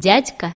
дядька.